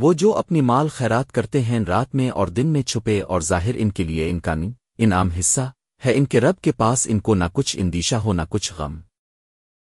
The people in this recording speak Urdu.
وہ جو اپنی مال خیرات کرتے ہیں رات میں اور دن میں چھپے اور ظاہر ان کے لیے ان کا انعام حصہ ہے، ان کے رب کے پاس ان کو نہ کچھ اندیشہ ہو نہ کچھ غم۔